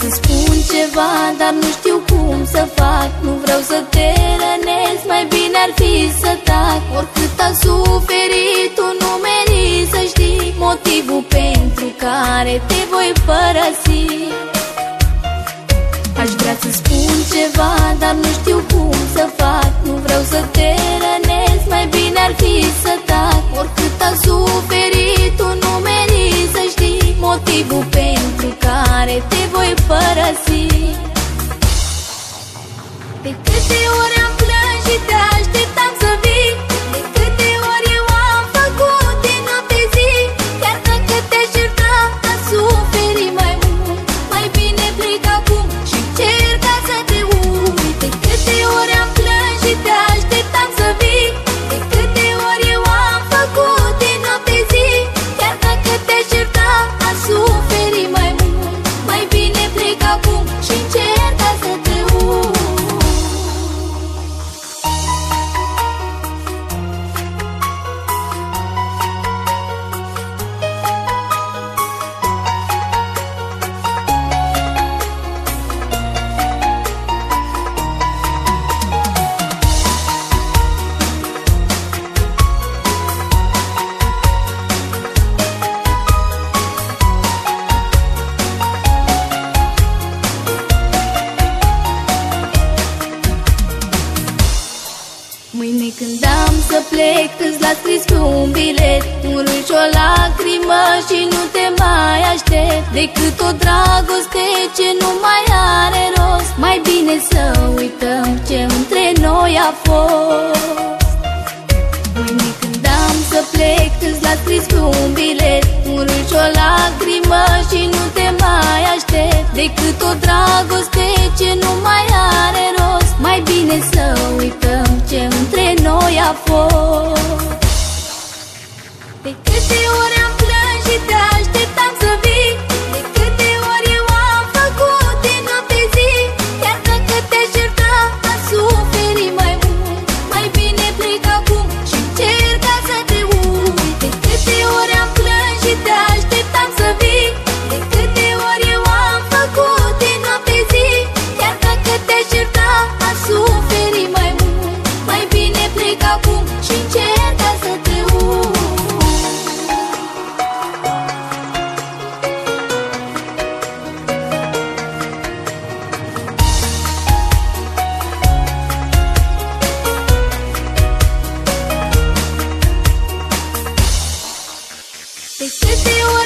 vrea să spun ceva, dar nu știu cum să fac. Nu vreau să te rănesc, mai bine ar fi să tac. Oricât a suferit, tu nu meri să știi Motivul pentru care te voi părăsi. Aș vrea să spun ceva, dar nu știu cum să fac. Nu vreau să te rănesc, mai bine ar fi să De câte ori am plâns și te când am să plec Îți las scris pe un bilet Un râs și o lacrimă Și nu te mai aștept. Decât o dragoste ce nu mai are rost. Mai bine să uităm ce între noi a fost. Mâine când am să plec Îți las scris pe un bilet Un râs și o lacrimă Și nu te mai aștept. Decât o dragoste ce nu mai are rost. Mai bine să uităm ce între noi a fost. De câte ori They said they